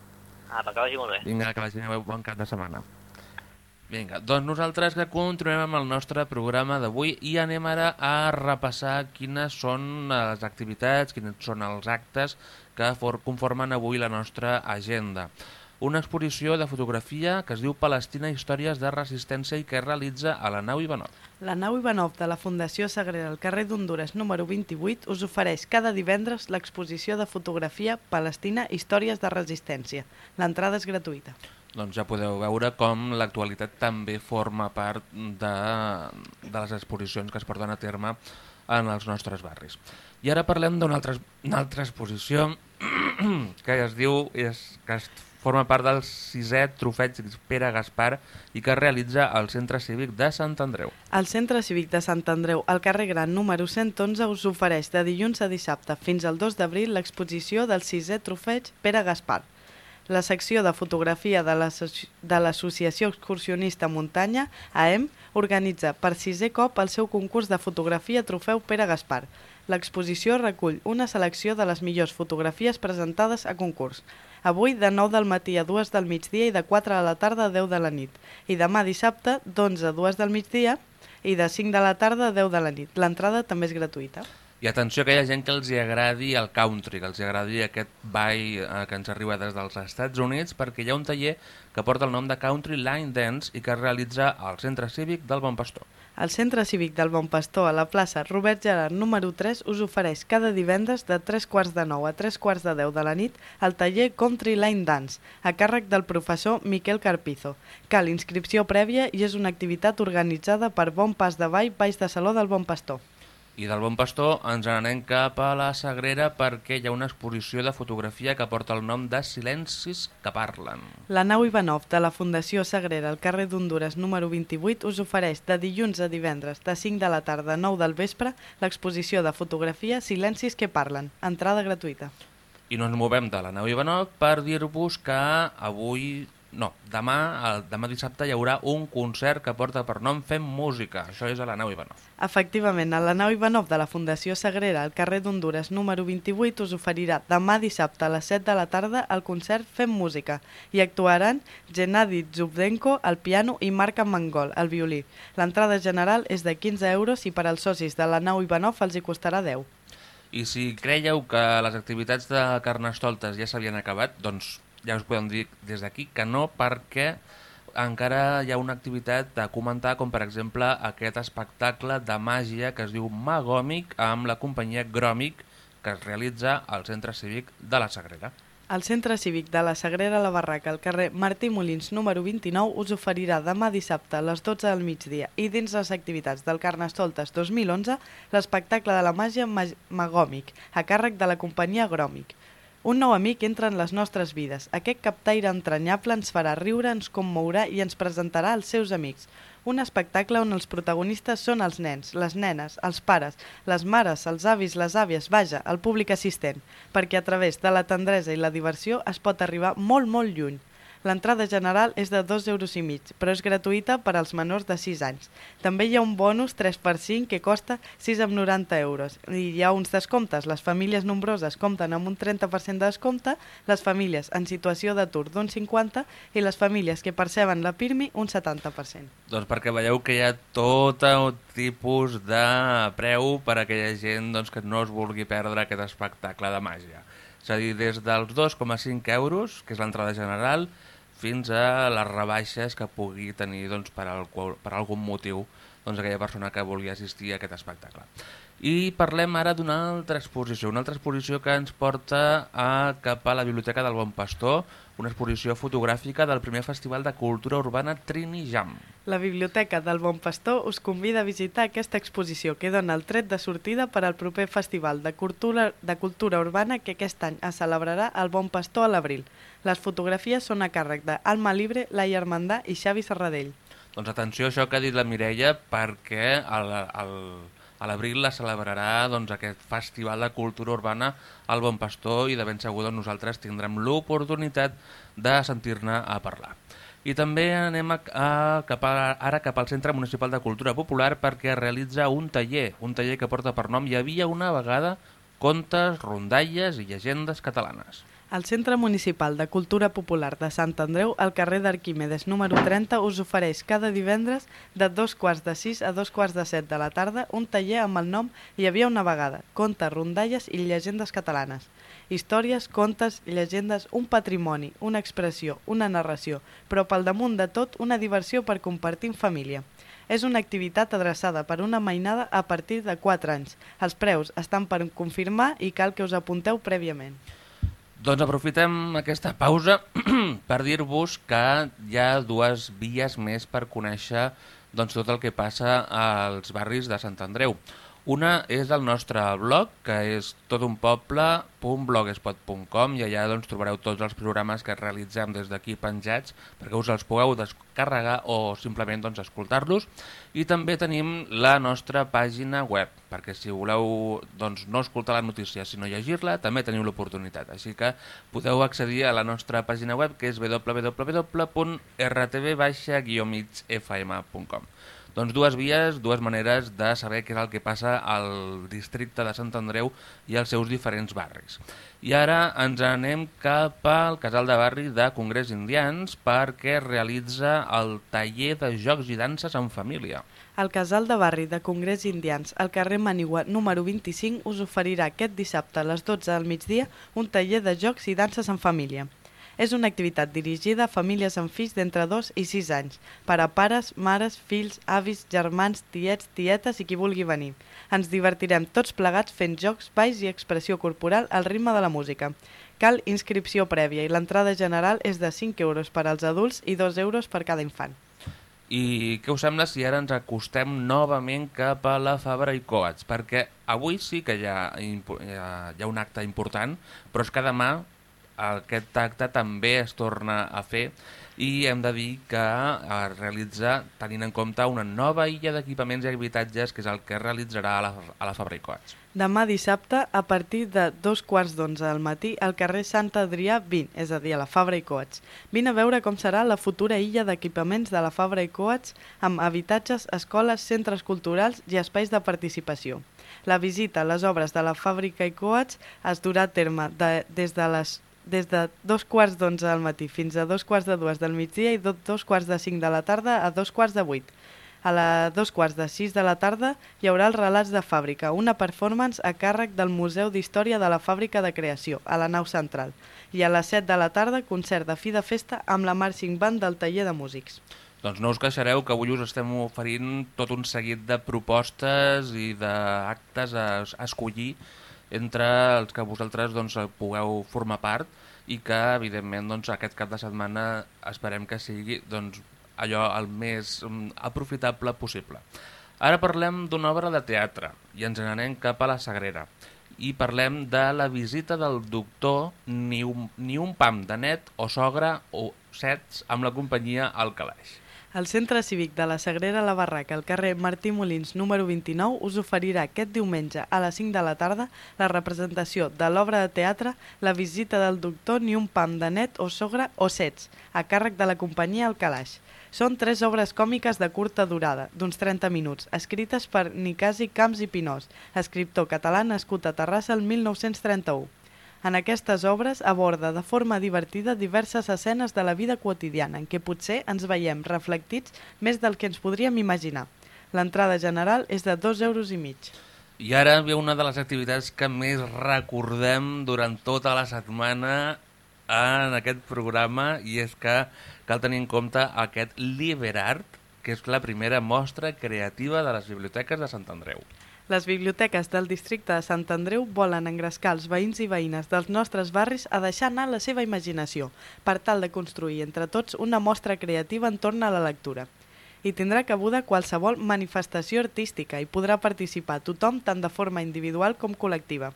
Apa, que vagi molt bé. Vinga, que vagi bé, bon cap de setmana. Vinga, doncs nosaltres que continuem amb el nostre programa d'avui i anem ara a repassar quines són les activitats, quins són els actes que for conformen avui la nostra agenda. Una exposició de fotografia que es diu Palestina Històries de Resistència i que es realitza a la nau Ivanov. La nau Ivanov de la Fundació Sagrera al carrer d'Honduras número 28 us ofereix cada divendres l'exposició de fotografia Palestina Històries de Resistència. L'entrada és gratuïta. Doncs ja podeu veure com l'actualitat també forma part de, de les exposicions que es porten a terme en els nostres barris. I ara parlem d'una altra, altra exposició que es diu és, que es forma part del sisè trofeig Pere Gaspar i que es realitza al Centre Cívic de Sant Andreu. El Centre Cívic de Sant Andreu, al carrer Gran número 111, us ofereix de dilluns a dissabte fins al 2 d'abril l'exposició del sisè trofeig Pere Gaspar. La secció de fotografia de l'Associ- de l'Associació Excursionista Muntanya, AEM, organitza per sisè cop el seu concurs de fotografia Trofeu Pere Gaspar. L'exposició recull una selecció de les millors fotografies presentades a concurs. Avui de 9 del matí a 2 del migdia i de 4 a la tarda a 10 de la nit. I demà dissabte d'11 a 2 del migdia i de 5 de la tarda a 10 de la nit. L'entrada també és gratuïta. I atenció que hi ha gent que els hi agradi el country, que els hi agradi aquest ball eh, que ens arriba des dels Estats Units, perquè hi ha un taller que porta el nom de Country Line Dance i que es realitza al Centre Cívic del Bon Pastor. El Centre Cívic del Bon Pastor a la plaça Robert Gerard número 3 us ofereix cada divendres de 3 quarts de 9 a 3 quarts de 10 de la nit el taller Country Line Dance, a càrrec del professor Miquel Carpizo. Cal inscripció prèvia i és una activitat organitzada per Bon Pas de Vall, Baix de Saló del Bon Pastor. I del Bon Pastor ens n'anem cap a la Sagrera perquè hi ha una exposició de fotografia que porta el nom de Silencis que parlen. La nau Ivanov de la Fundació Sagrera al carrer d'Honduras número 28 us ofereix de dilluns a divendres de 5 de la tarda a 9 del vespre l'exposició de fotografia Silencis que parlen, entrada gratuïta. I no ens movem de la nau Ivanov per dir-vos que avui, no, demà, el, demà dissabte hi haurà un concert que porta per nom Fem Música. Això és a la nau Ivanov. Efectivament, a la nau Ivanov de la Fundació Sagrera al carrer d'Honduras número 28 us oferirà demà dissabte a les 7 de la tarda el concert Fem Música i actuaran Gennady Zubdenko al piano i Marc Mangol al violí. L'entrada general és de 15 euros i per als socis de la nau Ivanov els hi costarà 10. I si creieu que les activitats de Carnestoltes ja s'havien acabat, doncs ja us podem dir des d'aquí que no, perquè encara hi ha una activitat a comentar, com per exemple aquest espectacle de màgia que es diu Magòmic amb la companyia Gròmic que es realitza al Centre Cívic de la Sagrera. El Centre Cívic de la Sagrera la Barraca, al carrer Martí Molins número 29, us oferirà demà dissabte a les 12 del migdia i dins les activitats del Carnestoltes 2011 l'espectacle de la màgia mag Magòmic, a càrrec de la companyia Gròmic. Un nou amic entra en les nostres vides. Aquest captaire entranyable ens farà riure, ens commourà i ens presentarà als seus amics. Un espectacle on els protagonistes són els nens, les nenes, els pares, les mares, els avis, les àvies, vaja, el públic assistent, perquè a través de la tendresa i la diversió es pot arribar molt, molt lluny. L'entrada general és de 2 euros i mig, però és gratuïta per als menors de 6 anys. També hi ha un bonus 3x5 que costa 6,90 euros. I hi ha uns descomptes. Les famílies nombroses compten amb un 30% de descompte, les famílies en situació d'atur d'un 50% i les famílies que perceben la PIRMI un 70%. Doncs perquè veieu que hi ha tot tipus de preu per a aquella gent doncs, que no es vulgui perdre aquest espectacle de màgia. És a dir, des dels 2,5 euros, que és l'entrada general, fins a les rebaixes que pugui tenir doncs, per, al, per algun motiu doncs, aquella persona que vulgui assistir a aquest espectacle. I parlem ara d'una altra exposició, una altra exposició que ens porta a, cap a la Biblioteca del Bon Pastor, una exposició fotogràfica del primer Festival de Cultura Urbana Trini Jam. La Biblioteca del Bon Pastor us convida a visitar aquesta exposició que dona el tret de sortida per al proper Festival de Cultura, de Cultura Urbana que aquest any es celebrarà al Bon Pastor a l'abril. Les fotografies són a càrrec de Alma Libre, Laia Armandà i Xavi Serradell. Doncs atenció a això que ha dit la Mireia perquè al, al, a l'abril la celebrarà doncs, aquest Festival de Cultura Urbana al Bon Pastor i de ben segur doncs, nosaltres tindrem l'oportunitat de sentir-ne a parlar. I també anem a, a, cap a, ara cap al Centre Municipal de Cultura Popular perquè realitza un taller, un taller que porta per nom Hi havia una vegada contes, rondalles i llegendes catalanes. El Centre Municipal de Cultura Popular de Sant Andreu, al carrer d'Arquímedes número 30, us ofereix cada divendres de dos quarts de sis a dos quarts de set de la tarda un taller amb el nom Hi havia una vegada, contes, rondalles i llegendes catalanes. Històries, contes, llegendes, un patrimoni, una expressió, una narració, però pel damunt de tot una diversió per compartir en família. És una activitat adreçada per una mainada a partir de 4 anys. Els preus estan per confirmar i cal que us apunteu prèviament. Doncs aprofitem aquesta pausa per dir-vos que hi ha dues vies més per conèixer doncs, tot el que passa als barris de Sant Andreu. Una és el nostre blog, que és totunpoble.blogspot.com i allà doncs, trobareu tots els programes que realitzem des d'aquí penjats perquè us els pugueu descarregar o simplement doncs, escoltar-los. I també tenim la nostra pàgina web, perquè si voleu doncs, no escoltar la notícia sinó llegir-la, també teniu l'oportunitat. Així que podeu accedir a la nostra pàgina web que és www.rtv-migfm.com doncs dues vies, dues maneres de saber què és el que passa al districte de Sant Andreu i als seus diferents barris. I ara ens anem cap al casal de barri de Congrés Indians perquè realitza el taller de jocs i danses en família. El casal de barri de Congrés Indians, al carrer Manigua número 25, us oferirà aquest dissabte a les 12 del migdia un taller de jocs i danses en família. És una activitat dirigida a famílies amb fills d'entre 2 i 6 anys, per a pares, mares, fills, avis, germans, tiets, tietes i qui vulgui venir. Ens divertirem tots plegats fent jocs, balls i expressió corporal al ritme de la música. Cal inscripció prèvia i l'entrada general és de 5 euros per als adults i 2 euros per cada infant. I què us sembla si ara ens acostem novament cap a la Fabra i Coats? Perquè avui sí que hi ha, hi ha, hi ha un acte important, però és que demà aquest acte també es torna a fer i hem de dir que es realitza tenint en compte una nova illa d'equipaments i habitatges que és el que es realitzarà a la, a la Fabra i Coats. Demà dissabte, a partir de dos quarts d'onze del matí, al carrer Sant Adrià 20, és a dir, a la Fabra i Coats. Vine a veure com serà la futura illa d'equipaments de la Fabra i Coats amb habitatges, escoles, centres culturals i espais de participació. La visita a les obres de la Fàbrica i Coats es durà a terme de, des de les des de dos quarts d'onze del matí fins a dos quarts de dues del migdia i do, dos quarts de cinc de la tarda a dos quarts de vuit. A la dos quarts de sis de la tarda hi haurà els relats de fàbrica, una performance a càrrec del Museu d'Història de la Fàbrica de Creació, a la nau central. I a les 7 de la tarda, concert de fi de festa amb la marching band del taller de músics. Doncs no us queixareu que avui us estem oferint tot un seguit de propostes i d'actes a escollir entre els que vosaltres doncs, pugueu formar part i que, evidentment, doncs, aquest cap de setmana esperem que sigui doncs, allò el més mm, aprofitable possible. Ara parlem d'una obra de teatre i ens n'anem cap a la Sagrera i parlem de la visita del doctor Ni un, ni un pam de net o sogra o sets amb la companyia al calaix. El Centre Cívic de la Sagrera La Barraca, al carrer Martí Molins número 29, us oferirà aquest diumenge a les 5 de la tarda la representació de l'obra de teatre La visita del doctor Ni un pam de net o sogra o sets, a càrrec de la companyia El Calaix. Són tres obres còmiques de curta durada, d'uns 30 minuts, escrites per Nicasi Camps i Pinós, escriptor català nascut a Terrassa el 1931. En aquestes obres aborda de forma divertida diverses escenes de la vida quotidiana en què potser ens veiem reflectits més del que ens podríem imaginar. L'entrada general és de 2 euros i mig. I ara ve una de les activitats que més recordem durant tota la setmana en aquest programa i és que cal tenir en compte aquest Liberart, que és la primera mostra creativa de les biblioteques de Sant Andreu. Les biblioteques del districte de Sant Andreu volen engrescar els veïns i veïnes dels nostres barris a deixar anar la seva imaginació, per tal de construir entre tots una mostra creativa entorn a la lectura. Hi tindrà cabuda qualsevol manifestació artística i podrà participar tothom tant de forma individual com col·lectiva.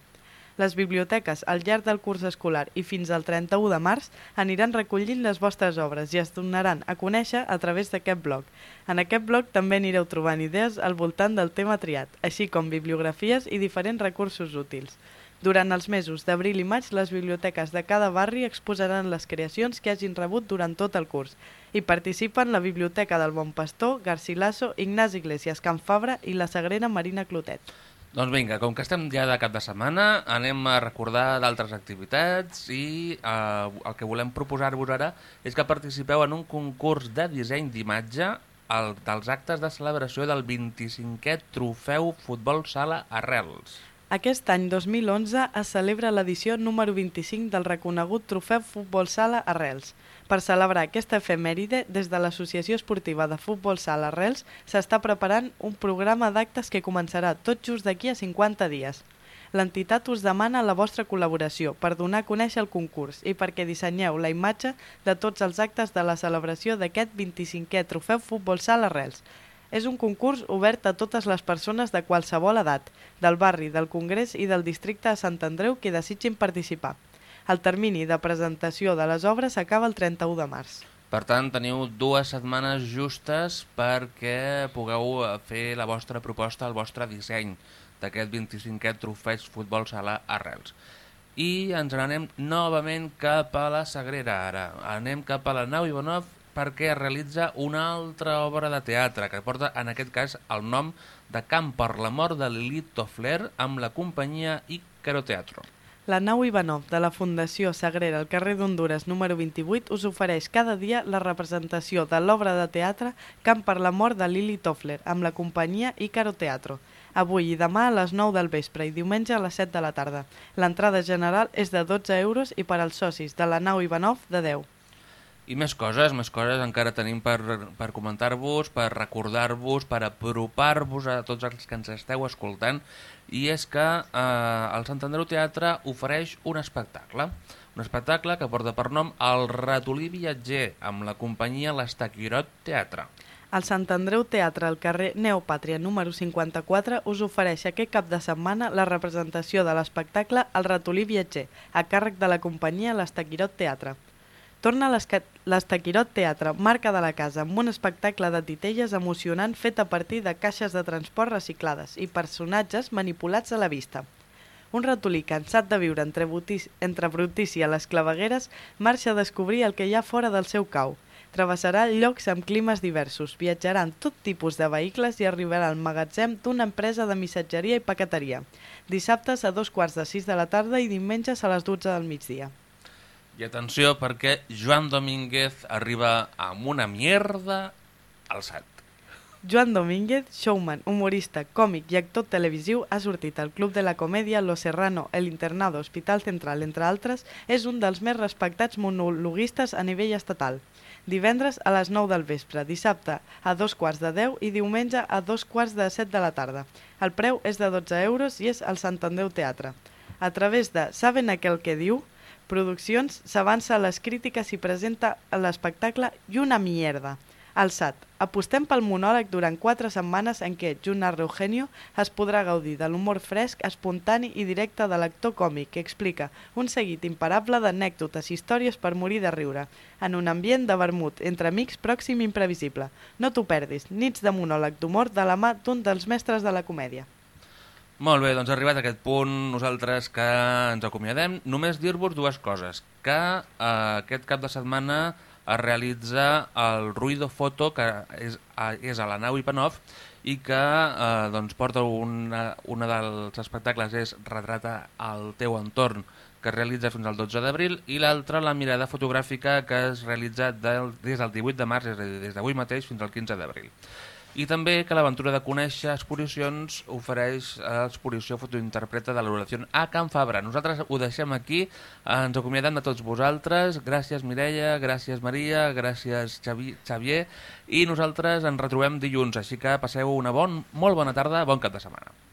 Les biblioteques, al llarg del curs escolar i fins al 31 de març, aniran recollint les vostres obres i es donaran a conèixer a través d'aquest blog. En aquest blog també anireu trobant idees al voltant del tema triat, així com bibliografies i diferents recursos útils. Durant els mesos d'abril i maig, les biblioteques de cada barri exposaran les creacions que hagin rebut durant tot el curs. Hi participen la Biblioteca del Bon Pastor, Garcilaso, Ignasi Iglesias Can Fabra i la Sagrera Marina Clotet. Doncs vinga, com que estem ja de cap de setmana, anem a recordar d'altres activitats i eh, el que volem proposar-vos ara és que participeu en un concurs de disseny d'imatge dels actes de celebració del 25è Trofeu Futbol Sala Arrels. Aquest any 2011 es celebra l'edició número 25 del reconegut Trofeu Futbol Sala Arrels. Per celebrar aquesta efemèride, des de l'Associació Esportiva de Futbol Sala Arrels s'està preparant un programa d'actes que començarà tot just d'aquí a 50 dies. L'entitat us demana la vostra col·laboració per donar a conèixer el concurs i perquè dissenyeu la imatge de tots els actes de la celebració d'aquest 25è Trofeu Futbol Sala Arrels. És un concurs obert a totes les persones de qualsevol edat, del barri, del Congrés i del districte de Sant Andreu que desitgin participar. El termini de presentació de les obres acaba el 31 de març. Per tant, teniu dues setmanes justes perquè pugueu eh, fer la vostra proposta, el vostre disseny d'aquest 25è trofeig futbol sala Arrels. I ens n'anem novament cap a la Sagrera ara. Anem cap a la nau Ivanov perquè realitza una altra obra de teatre que porta en aquest cas el nom de Camp per la mort de Lilith Toffler amb la companyia Icaro Teatro. La nau Ivanov de la Fundació Sagrera al carrer d'Honduras número 28 us ofereix cada dia la representació de l'obra de teatre Camp per la mort de Lili Toffler amb la companyia Icaro Teatro. Avui i demà a les 9 del vespre i diumenge a les 7 de la tarda. L'entrada general és de 12 euros i per als socis de la nau Ivanov de 10. I més coses, més coses encara tenim per, per comentar-vos, per recordar-vos, per apropar-vos a tots els que ens esteu escoltant, i és que eh, el Sant Andreu Teatre ofereix un espectacle, un espectacle que porta per nom El ratolí viatger, amb la companyia l'Estaquirot Teatre. El Sant Andreu Teatre al carrer Neopàtria número 54 us ofereix aquest cap de setmana la representació de l'espectacle El ratolí viatger, a càrrec de la companyia l'Estaquirot Teatre. Torna l'Estaquirot Teatre, marca de la casa, amb un espectacle de titelles emocionant fet a partir de caixes de transport reciclades i personatges manipulats a la vista. Un ratolí cansat de viure entre, butis, entre brutícia i les clavegueres marxa a descobrir el que hi ha fora del seu cau. Travessarà llocs amb climes diversos, viatjarà en tot tipus de vehicles i arribarà al magatzem d'una empresa de missatgeria i paqueteria. Dissabtes a dos quarts de sis de la tarda i diumenges a les 12 del migdia. I atenció perquè Joan Domínguez arriba amb una mierda al set. Joan Domínguez, showman, humorista, còmic i actor televisiu, ha sortit al Club de la Comèdia, Lo Serrano, El Internado, Hospital Central, entre altres, és un dels més respectats monologuistes a nivell estatal. Divendres a les 9 del vespre, dissabte a dos quarts de 10 i diumenge a dos quarts de 7 de la tarda. El preu és de 12 euros i és al Sant Andreu Teatre. A través de Saben aquel que diu, Produccions s'avança a les crítiques i presenta l'espectacle i una mierda. El SAT. Apostem pel monòleg durant quatre setmanes en què, junt a Eugenio, es podrà gaudir de l'humor fresc, espontani i directe de l'actor còmic que explica un seguit imparable d'anècdotes i històries per morir de riure, en un ambient de vermut, entre amics pròxim i imprevisible. No t'ho perdis, nits de monòleg d'humor de la mà d'un dels mestres de la comèdia. Molt bé, doncs arribat a aquest punt, nosaltres que ens acomiadem, només dir-vos dues coses. Que eh, aquest cap de setmana es realitza el Ruido Foto, que és a, és a la nau Ipanov, i que eh, doncs porta una, una dels espectacles és Retrata el teu entorn, que es realitza fins al 12 d'abril, i l'altra, la mirada fotogràfica, que es realitza del, des del 18 de març, és a dir, des d'avui mateix fins al 15 d'abril. I també que l'aventura de conèixer exposicions ofereix l'exposició fotointerpreta de l'oració a Can Fabra. Nosaltres ho deixem aquí, ens acomiadem de tots vosaltres. Gràcies Mireia, gràcies Maria, gràcies Xavi, Xavier i nosaltres ens retrobem dilluns, així que passeu una bon, molt bona tarda, bon cap de setmana.